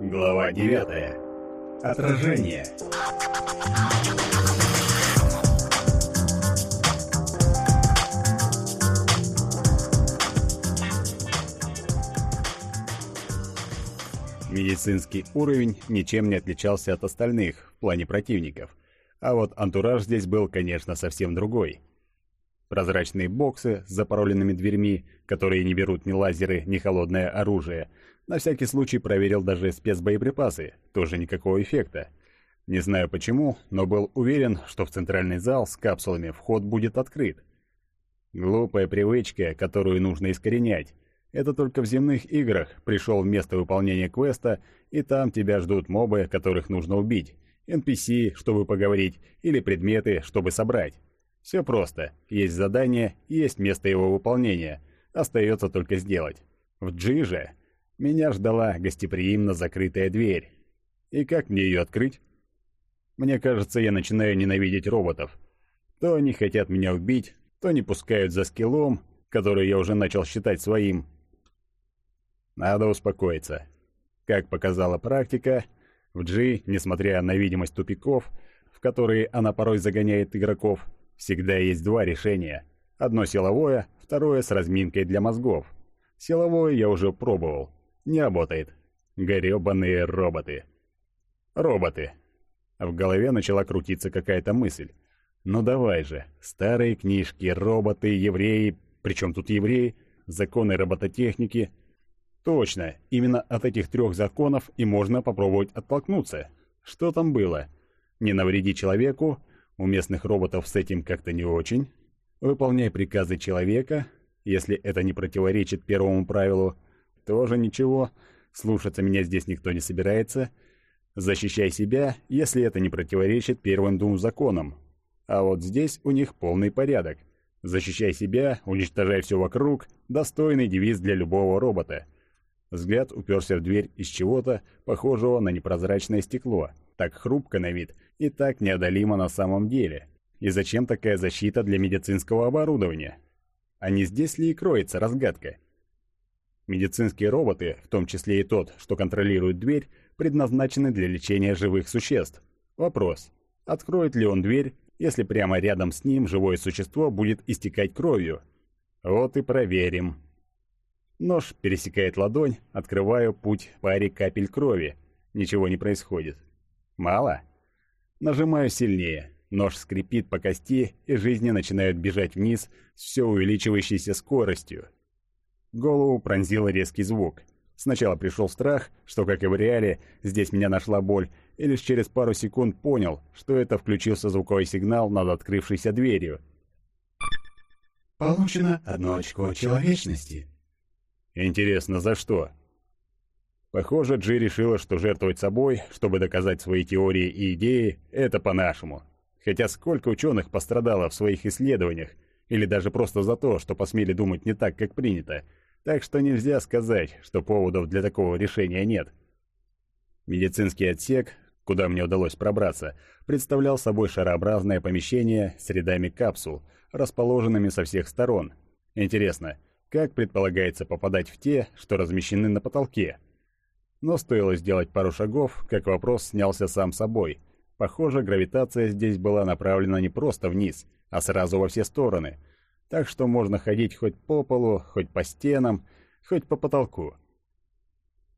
Глава 9. Отражение. Медицинский уровень ничем не отличался от остальных в плане противников, а вот антураж здесь был, конечно, совсем другой. Прозрачные боксы с запароленными дверьми, которые не берут ни лазеры, ни холодное оружие. На всякий случай проверил даже спецбоеприпасы, тоже никакого эффекта. Не знаю почему, но был уверен, что в центральный зал с капсулами вход будет открыт. Глупая привычка, которую нужно искоренять. Это только в земных играх пришел в место выполнения квеста, и там тебя ждут мобы, которых нужно убить, NPC, чтобы поговорить, или предметы, чтобы собрать. Все просто. Есть задание, есть место его выполнения. Остается только сделать. В G же меня ждала гостеприимно закрытая дверь. И как мне ее открыть? Мне кажется, я начинаю ненавидеть роботов. То они хотят меня убить, то не пускают за скиллом, который я уже начал считать своим. Надо успокоиться. Как показала практика, в G, несмотря на видимость тупиков, в которые она порой загоняет игроков, Всегда есть два решения. Одно силовое, второе с разминкой для мозгов. Силовое я уже пробовал. Не работает. Гребаные роботы. Роботы. В голове начала крутиться какая-то мысль. Ну давай же, старые книжки, роботы, евреи, причем тут евреи, законы робототехники. Точно, именно от этих трех законов и можно попробовать оттолкнуться. Что там было? Не навреди человеку, у местных роботов с этим как-то не очень. Выполняй приказы человека, если это не противоречит первому правилу. Тоже ничего, слушаться меня здесь никто не собирается. Защищай себя, если это не противоречит первым двум законам. А вот здесь у них полный порядок. Защищай себя, уничтожай все вокруг, достойный девиз для любого робота. Взгляд уперся в дверь из чего-то, похожего на непрозрачное стекло, так хрупко на вид – и так неодолимо на самом деле. И зачем такая защита для медицинского оборудования? А не здесь ли и кроется разгадка? Медицинские роботы, в том числе и тот, что контролирует дверь, предназначены для лечения живых существ. Вопрос, откроет ли он дверь, если прямо рядом с ним живое существо будет истекать кровью? Вот и проверим. Нож пересекает ладонь, открываю путь паре капель крови. Ничего не происходит. Мало? Нажимаю сильнее. Нож скрипит по кости, и жизни начинают бежать вниз с все увеличивающейся скоростью. Голову пронзил резкий звук. Сначала пришел страх, что, как и в реале, здесь меня нашла боль, и лишь через пару секунд понял, что это включился звуковой сигнал над открывшейся дверью. Получено одно очко человечности. Интересно, за что? Похоже, Джи решила, что жертвовать собой, чтобы доказать свои теории и идеи, это по-нашему. Хотя сколько ученых пострадало в своих исследованиях, или даже просто за то, что посмели думать не так, как принято, так что нельзя сказать, что поводов для такого решения нет. Медицинский отсек, куда мне удалось пробраться, представлял собой шарообразное помещение с рядами капсул, расположенными со всех сторон. Интересно, как предполагается попадать в те, что размещены на потолке? Но стоило сделать пару шагов, как вопрос снялся сам собой. Похоже, гравитация здесь была направлена не просто вниз, а сразу во все стороны. Так что можно ходить хоть по полу, хоть по стенам, хоть по потолку.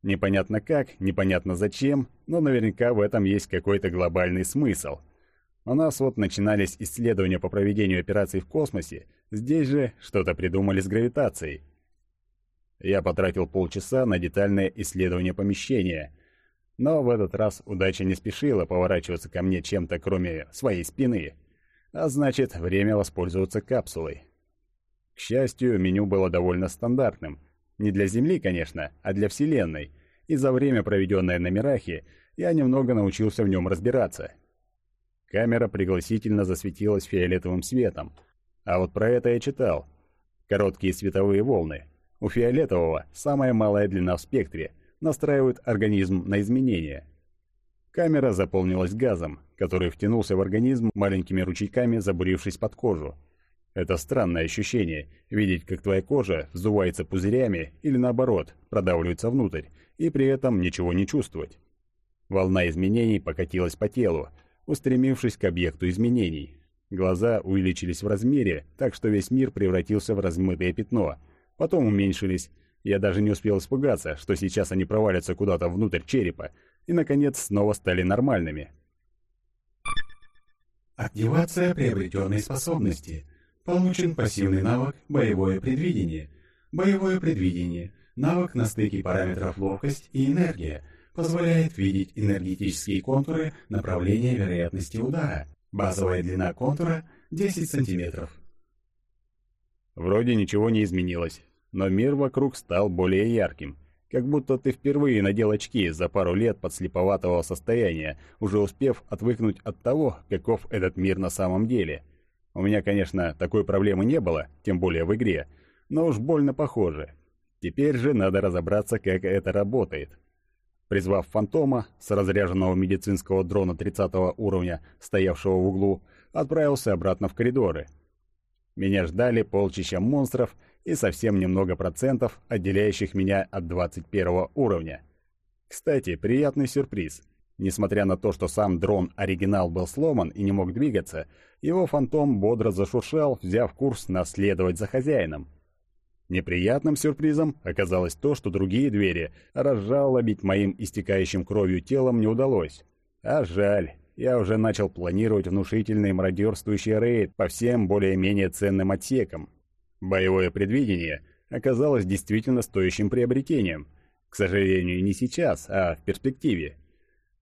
Непонятно как, непонятно зачем, но наверняка в этом есть какой-то глобальный смысл. У нас вот начинались исследования по проведению операций в космосе, здесь же что-то придумали с гравитацией. Я потратил полчаса на детальное исследование помещения. Но в этот раз удача не спешила поворачиваться ко мне чем-то, кроме своей спины. А значит, время воспользоваться капсулой. К счастью, меню было довольно стандартным. Не для Земли, конечно, а для Вселенной. И за время, проведенное на Мирахе, я немного научился в нем разбираться. Камера пригласительно засветилась фиолетовым светом. А вот про это я читал. Короткие световые волны, у фиолетового самая малая длина в спектре, настраивают организм на изменения. Камера заполнилась газом, который втянулся в организм маленькими ручейками, забурившись под кожу. Это странное ощущение — видеть, как твоя кожа вздувается пузырями или, наоборот, продавливается внутрь, и при этом ничего не чувствовать. Волна изменений покатилась по телу, устремившись к объекту изменений. Глаза увеличились в размере, так что весь мир превратился в размытое пятно. Потом уменьшились. Я даже не успел испугаться, что сейчас они провалятся куда-то внутрь черепа, и, наконец, снова стали нормальными. Активация приобретенной способности. Получен пассивный навык «Боевое предвидение». Боевое предвидение – навык на стыке параметров ловкость и энергия, позволяет видеть энергетические контуры направления вероятности удара. Базовая длина контура 10 сантиметров. Вроде ничего не изменилось, но мир вокруг стал более ярким. Как будто ты впервые надел очки за пару лет подслеповатого состояния, уже успев отвыкнуть от того, каков этот мир на самом деле. У меня, конечно, такой проблемы не было, тем более в игре, но уж больно похоже. Теперь же надо разобраться, как это работает. Призвав фантома с разряженного медицинского дрона 30 уровня, стоявшего в углу, отправился обратно в коридоры. Меня ждали полчища монстров и совсем немного процентов, отделяющих меня от 21 уровня. Кстати, приятный сюрприз. Несмотря на то, что сам дрон-оригинал был сломан и не мог двигаться, его фантом бодро зашуршал, взяв курс наследовать за хозяином. Неприятным сюрпризом оказалось то, что другие двери разжалобить моим истекающим кровью телом не удалось. А жаль, я уже начал планировать внушительный мародерствующий рейд по всем более-менее ценным отсекам. Боевое предвидение оказалось действительно стоящим приобретением. К сожалению, не сейчас, а в перспективе.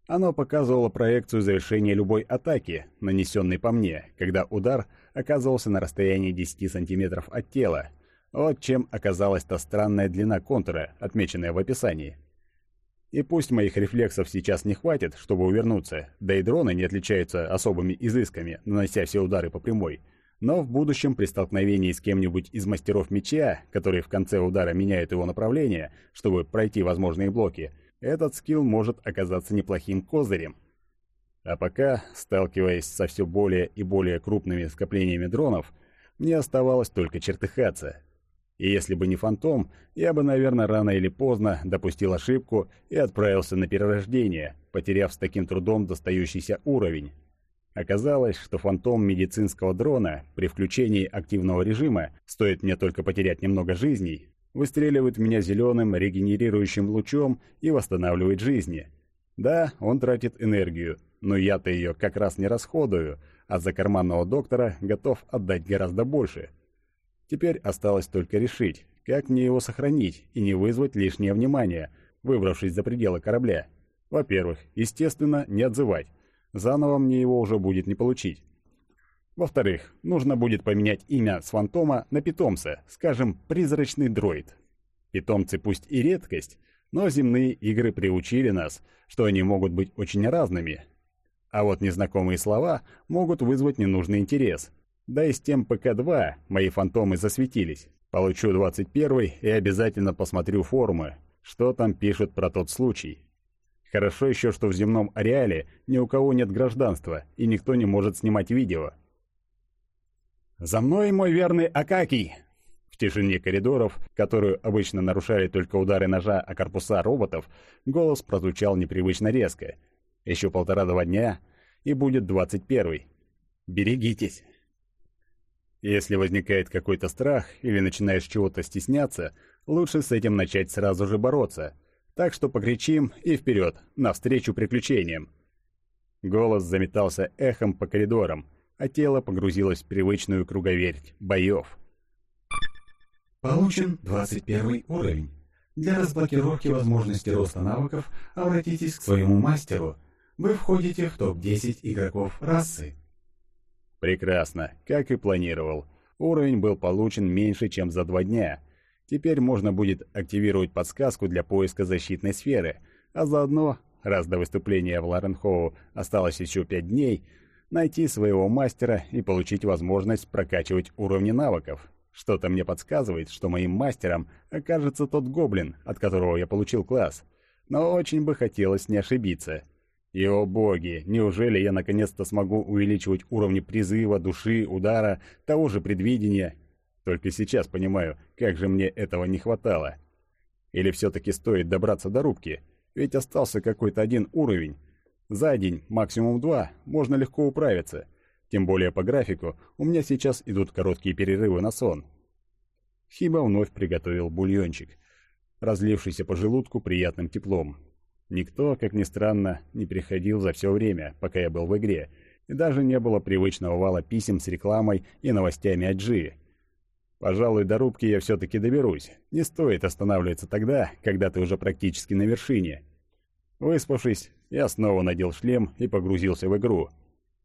Оно показывало проекцию завершения любой атаки, нанесенной по мне, когда удар оказывался на расстоянии 10 сантиметров от тела, вот чем оказалась та странная длина контура, отмеченная в описании. И пусть моих рефлексов сейчас не хватит, чтобы увернуться, да и дроны не отличаются особыми изысками, нанося все удары по прямой, но в будущем при столкновении с кем-нибудь из мастеров меча, который в конце удара меняет его направление, чтобы пройти возможные блоки, этот скилл может оказаться неплохим козырем. А пока, сталкиваясь со все более и более крупными скоплениями дронов, мне оставалось только чертыхаться, и если бы не фантом, я бы, наверное, рано или поздно допустил ошибку и отправился на перерождение, потеряв с таким трудом достающийся уровень. Оказалось, что фантом медицинского дрона при включении активного режима, стоит мне только потерять немного жизней, выстреливает в меня зеленым регенерирующим лучом и восстанавливает жизни. Да, он тратит энергию, но я-то ее как раз не расходую, а за карманного доктора готов отдать гораздо больше – Теперь осталось только решить, как мне его сохранить и не вызвать лишнее внимание, выбравшись за пределы корабля. Во-первых, естественно, не отзывать. Заново мне его уже будет не получить. Во-вторых, нужно будет поменять имя с фантома на питомца, скажем, призрачный дроид. Питомцы пусть и редкость, но земные игры приучили нас, что они могут быть очень разными. А вот незнакомые слова могут вызвать ненужный интерес, да и с тем ПК-2 мои фантомы засветились. Получу 21 и обязательно посмотрю форумы, что там пишут про тот случай. Хорошо еще, что в земном ареале ни у кого нет гражданства, и никто не может снимать видео. «За мной, мой верный Акакий!» В тишине коридоров, которую обычно нарушали только удары ножа о корпуса роботов, голос прозвучал непривычно резко. Еще полтора-два дня, и будет двадцать первый. «Берегитесь!» Если возникает какой-то страх или начинаешь чего-то стесняться, лучше с этим начать сразу же бороться. Так что покричим и вперед, навстречу приключениям. Голос заметался эхом по коридорам, а тело погрузилось в привычную круговерть боев. Получен 21 уровень. Для разблокировки возможности роста навыков обратитесь к своему мастеру. Вы входите в топ-10 игроков расы. Прекрасно, как и планировал. Уровень был получен меньше, чем за два дня. Теперь можно будет активировать подсказку для поиска защитной сферы, а заодно, раз до выступления в Ларенхоу осталось еще пять дней, найти своего мастера и получить возможность прокачивать уровни навыков. Что-то мне подсказывает, что моим мастером окажется тот гоблин, от которого я получил класс. Но очень бы хотелось не ошибиться. И о боги, неужели я наконец-то смогу увеличивать уровни призыва, души, удара, того же предвидения? Только сейчас понимаю, как же мне этого не хватало. Или все-таки стоит добраться до рубки? Ведь остался какой-то один уровень. За день, максимум два, можно легко управиться. Тем более по графику у меня сейчас идут короткие перерывы на сон. Хиба вновь приготовил бульончик, разлившийся по желудку приятным теплом. Никто, как ни странно, не приходил за все время, пока я был в игре, и даже не было привычного вала писем с рекламой и новостями от Джи. Пожалуй, до рубки я все-таки доберусь. Не стоит останавливаться тогда, когда ты уже практически на вершине. Выспавшись, я снова надел шлем и погрузился в игру.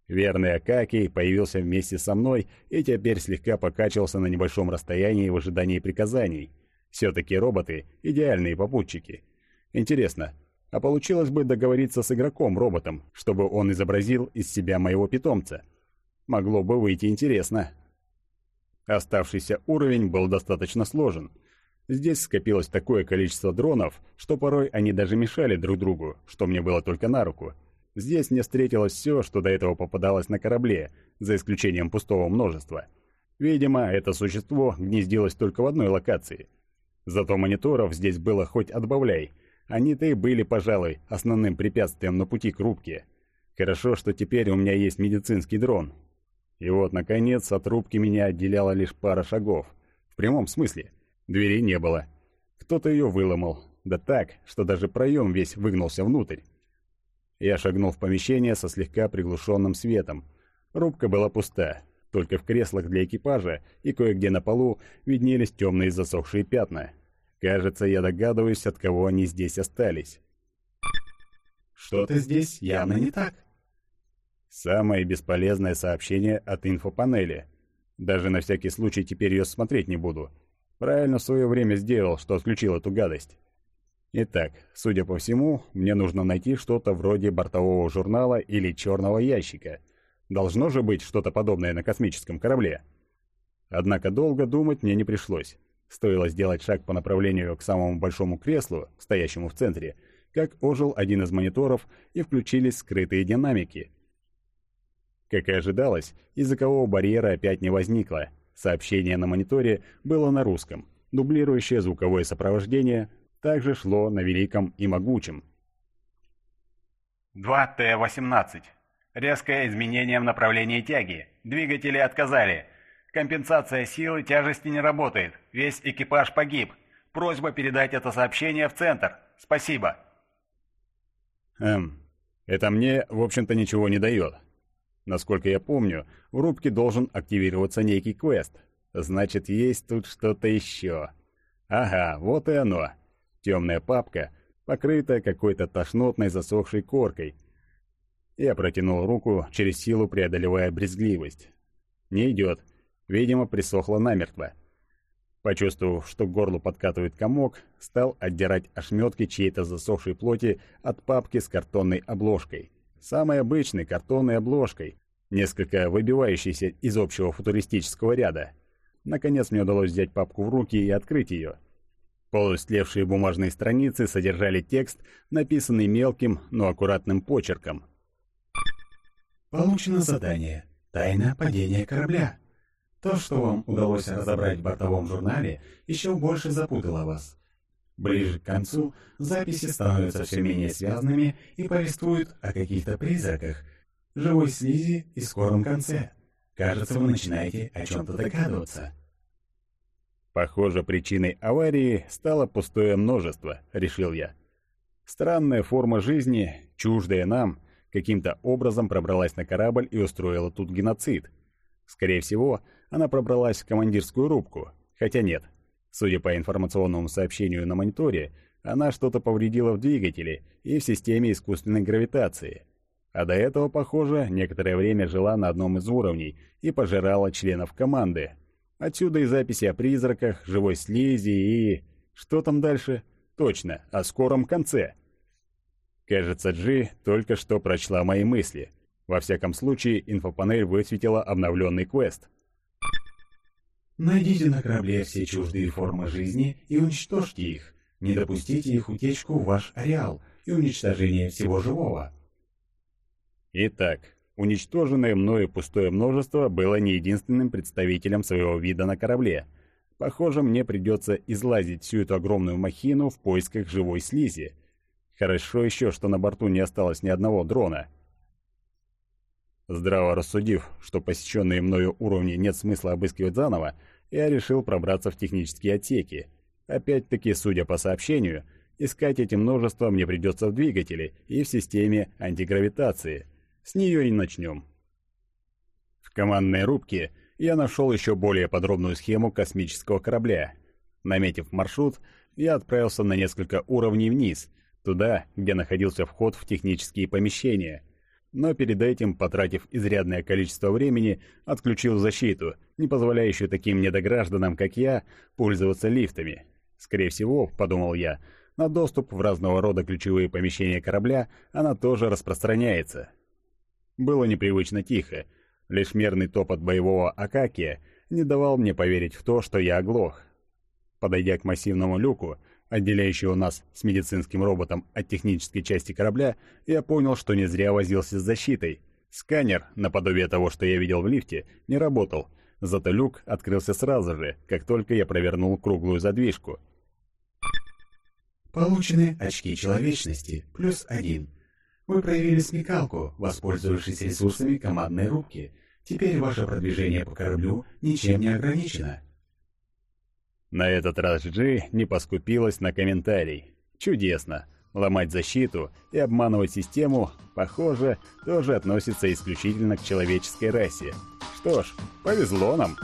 Верный Акакий появился вместе со мной и теперь слегка покачивался на небольшом расстоянии в ожидании приказаний. Все-таки роботы — идеальные попутчики. Интересно, а получилось бы договориться с игроком-роботом, чтобы он изобразил из себя моего питомца. Могло бы выйти интересно. Оставшийся уровень был достаточно сложен. Здесь скопилось такое количество дронов, что порой они даже мешали друг другу, что мне было только на руку. Здесь мне встретилось все, что до этого попадалось на корабле, за исключением пустого множества. Видимо, это существо гнездилось только в одной локации. Зато мониторов здесь было хоть отбавляй – они-то и были, пожалуй, основным препятствием на пути к рубке. Хорошо, что теперь у меня есть медицинский дрон. И вот, наконец, от рубки меня отделяла лишь пара шагов. В прямом смысле. Двери не было. Кто-то ее выломал. Да так, что даже проем весь выгнулся внутрь. Я шагнул в помещение со слегка приглушенным светом. Рубка была пуста. Только в креслах для экипажа и кое-где на полу виднелись темные засохшие пятна. Кажется, я догадываюсь, от кого они здесь остались. Что-то здесь явно не так. Самое бесполезное сообщение от инфопанели. Даже на всякий случай теперь ее смотреть не буду. Правильно в свое время сделал, что отключил эту гадость. Итак, судя по всему, мне нужно найти что-то вроде бортового журнала или черного ящика. Должно же быть что-то подобное на космическом корабле. Однако долго думать мне не пришлось. Стоило сделать шаг по направлению к самому большому креслу, стоящему в центре, как ожил один из мониторов и включились скрытые динамики. Как и ожидалось, языкового барьера опять не возникло. Сообщение на мониторе было на русском. Дублирующее звуковое сопровождение также шло на великом и могучем. 2Т-18. Резкое изменение в направлении тяги. Двигатели отказали. Компенсация силы тяжести не работает. Весь экипаж погиб. Просьба передать это сообщение в центр. Спасибо. Эм, это мне, в общем-то, ничего не дает. Насколько я помню, в рубке должен активироваться некий квест. Значит, есть тут что-то еще. Ага, вот и оно. Темная папка, покрытая какой-то тошнотной засохшей коркой. Я протянул руку, через силу преодолевая брезгливость. Не идет. Видимо, присохла намертво. Почувствовав, что к горлу подкатывает комок, стал отдирать ошметки чьей-то засохшей плоти от папки с картонной обложкой. Самой обычной картонной обложкой, несколько выбивающейся из общего футуристического ряда. Наконец мне удалось взять папку в руки и открыть ее. Полустлевшие бумажные страницы содержали текст, написанный мелким, но аккуратным почерком. «Получено задание. Тайна падения корабля. То, что вам удалось разобрать в бортовом журнале, еще больше запутало вас. Ближе к концу записи становятся все менее связанными и повествуют о каких-то призраках, живой слизи и скором конце. Кажется, вы начинаете о чем-то догадываться. Похоже, причиной аварии стало пустое множество, решил я. Странная форма жизни, чуждая нам, каким-то образом пробралась на корабль и устроила тут геноцид. Скорее всего, она пробралась в командирскую рубку. Хотя нет. Судя по информационному сообщению на мониторе, она что-то повредила в двигателе и в системе искусственной гравитации. А до этого, похоже, некоторое время жила на одном из уровней и пожирала членов команды. Отсюда и записи о призраках, живой слизи и... Что там дальше? Точно, о скором конце. Кажется, Джи только что прочла мои мысли. Во всяком случае, инфопанель высветила обновленный квест. Найдите на корабле все чуждые формы жизни и уничтожьте их. Не допустите их утечку в ваш ареал и уничтожение всего живого. Итак, уничтоженное мною пустое множество было не единственным представителем своего вида на корабле. Похоже, мне придется излазить всю эту огромную махину в поисках живой слизи. Хорошо еще, что на борту не осталось ни одного дрона. Здраво рассудив, что посещенные мною уровни нет смысла обыскивать заново, я решил пробраться в технические отсеки. Опять-таки, судя по сообщению, искать эти множества мне придется в двигателе и в системе антигравитации. С нее и начнем. В командной рубке я нашел еще более подробную схему космического корабля. Наметив маршрут, я отправился на несколько уровней вниз, туда, где находился вход в технические помещения. Но перед этим, потратив изрядное количество времени, отключил защиту, не позволяющую таким недогражданам, как я, пользоваться лифтами. Скорее всего, подумал я, на доступ в разного рода ключевые помещения корабля она тоже распространяется. Было непривычно тихо, лишь мерный топот боевого Акакия не давал мне поверить в то, что я оглох. Подойдя к массивному люку, отделяющему нас с медицинским роботом от технической части корабля, я понял, что не зря возился с защитой. Сканер, наподобие того, что я видел в лифте, не работал, зато люк открылся сразу же, как только я провернул круглую задвижку — Получены очки человечности, плюс один. Вы проявили смекалку, воспользовавшись ресурсами командной рубки. Теперь ваше продвижение по кораблю ничем не ограничено. На этот раз Джи не поскупилась на комментарий. Чудесно. Ломать защиту и обманывать систему, похоже, тоже относится исключительно к человеческой расе. Что ж, повезло нам.